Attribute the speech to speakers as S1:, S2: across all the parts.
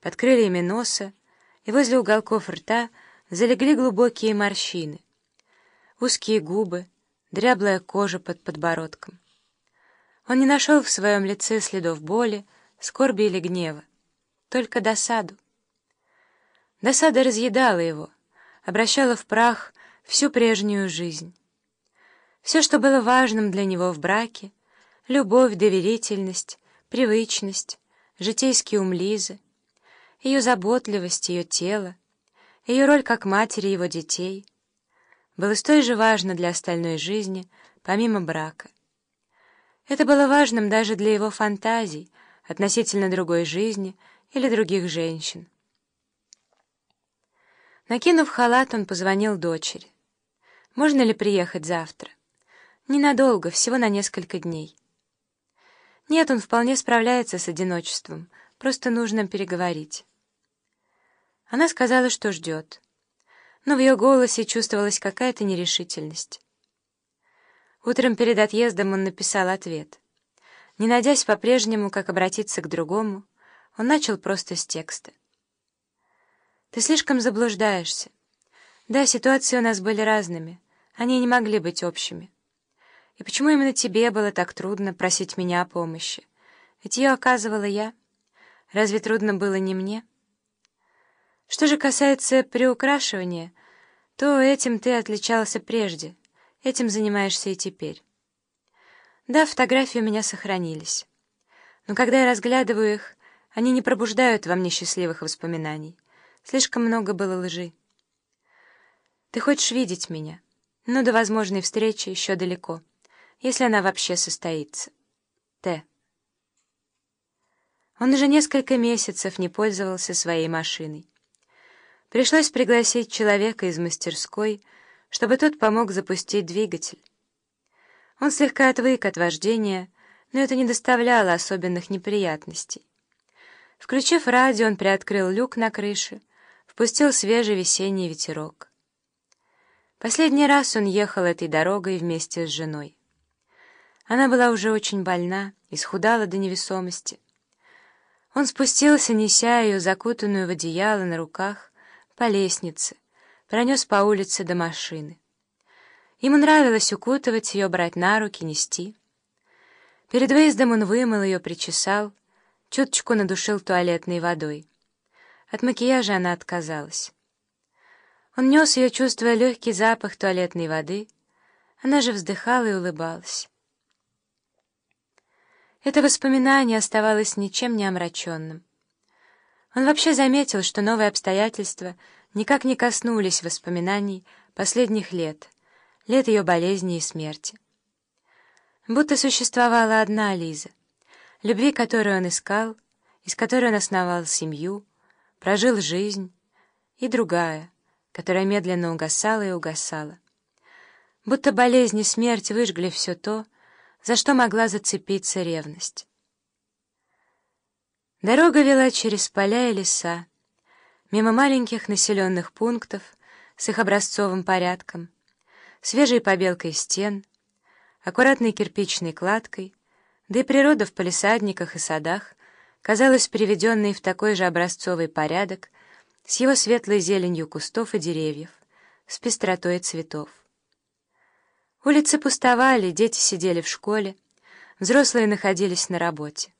S1: под крыльями носа и возле уголков рта залегли глубокие морщины, узкие губы, дряблая кожа под подбородком. Он не нашел в своем лице следов боли, скорби или гнева, только досаду. Досада разъедала его, обращала в прах всю прежнюю жизнь. Все, что было важным для него в браке — любовь, доверительность, привычность, житейский ум Лизы, ее заботливость, ее тело, ее роль как матери его детей — было столь же важно для остальной жизни, помимо брака. Это было важным даже для его фантазий относительно другой жизни или других женщин. Накинув халат, он позвонил дочери. «Можно ли приехать завтра?» «Ненадолго, всего на несколько дней». «Нет, он вполне справляется с одиночеством, просто нужно переговорить». Она сказала, что ждет. Но в ее голосе чувствовалась какая-то нерешительность. Утром перед отъездом он написал ответ. Не надясь по-прежнему, как обратиться к другому, он начал просто с текста. «Ты слишком заблуждаешься. Да, ситуации у нас были разными, они не могли быть общими. И почему именно тебе было так трудно просить меня о помощи? Ведь ее оказывала я. Разве трудно было не мне?» Что же касается приукрашивания, то этим ты отличался прежде, этим занимаешься и теперь. Да, фотографии у меня сохранились. Но когда я разглядываю их, они не пробуждают во мне счастливых воспоминаний. Слишком много было лжи. Ты хочешь видеть меня, но до возможной встречи еще далеко, если она вообще состоится. Т. Он уже несколько месяцев не пользовался своей машиной. Пришлось пригласить человека из мастерской, чтобы тот помог запустить двигатель. Он слегка отвык от вождения, но это не доставляло особенных неприятностей. Включив радио, он приоткрыл люк на крыше, впустил свежий весенний ветерок. Последний раз он ехал этой дорогой вместе с женой. Она была уже очень больна, исхудала до невесомости. Он спустился, неся ее, закутанную в одеяло на руках, по лестнице, пронес по улице до машины. Ему нравилось укутывать ее, брать на руки, нести. Перед выездом он вымыл ее, причесал, чуточку надушил туалетной водой. От макияжа она отказалась. Он нес ее, чувствуя легкий запах туалетной воды. Она же вздыхала и улыбалась. Это воспоминание оставалось ничем не омраченным. Он вообще заметил, что новые обстоятельства никак не коснулись воспоминаний последних лет, лет ее болезни и смерти. Будто существовала одна Лиза, любви которую он искал, из которой он основал семью, прожил жизнь, и другая, которая медленно угасала и угасала. Будто болезнь и смерть выжгли все то, за что могла зацепиться ревность. Дорога вела через поля и леса, мимо маленьких населенных пунктов с их образцовым порядком, свежей побелкой стен, аккуратной кирпичной кладкой, да и природа в палисадниках и садах казалась приведенной в такой же образцовый порядок с его светлой зеленью кустов и деревьев, с пестротой цветов. Улицы пустовали, дети сидели в школе, взрослые находились на работе.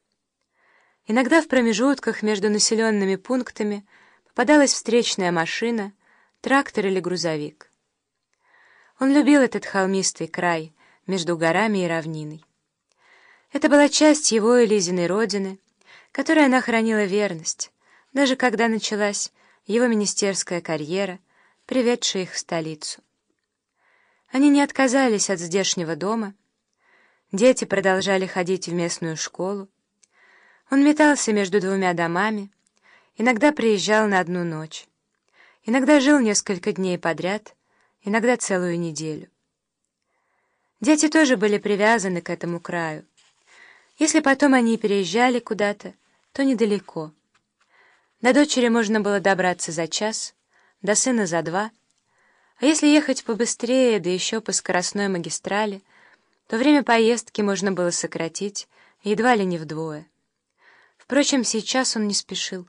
S1: Иногда в промежутках между населенными пунктами попадалась встречная машина, трактор или грузовик. Он любил этот холмистый край между горами и равниной. Это была часть его и Лизиной родины, которой она хранила верность, даже когда началась его министерская карьера, приведшая их в столицу. Они не отказались от здешнего дома, дети продолжали ходить в местную школу, он метался между двумя домами, иногда приезжал на одну ночь, иногда жил несколько дней подряд, иногда целую неделю. Дети тоже были привязаны к этому краю. Если потом они переезжали куда-то, то недалеко. До дочери можно было добраться за час, до сына за два, а если ехать побыстрее, да еще по скоростной магистрали, то время поездки можно было сократить едва ли не вдвое. Впрочем, сейчас он не спешил.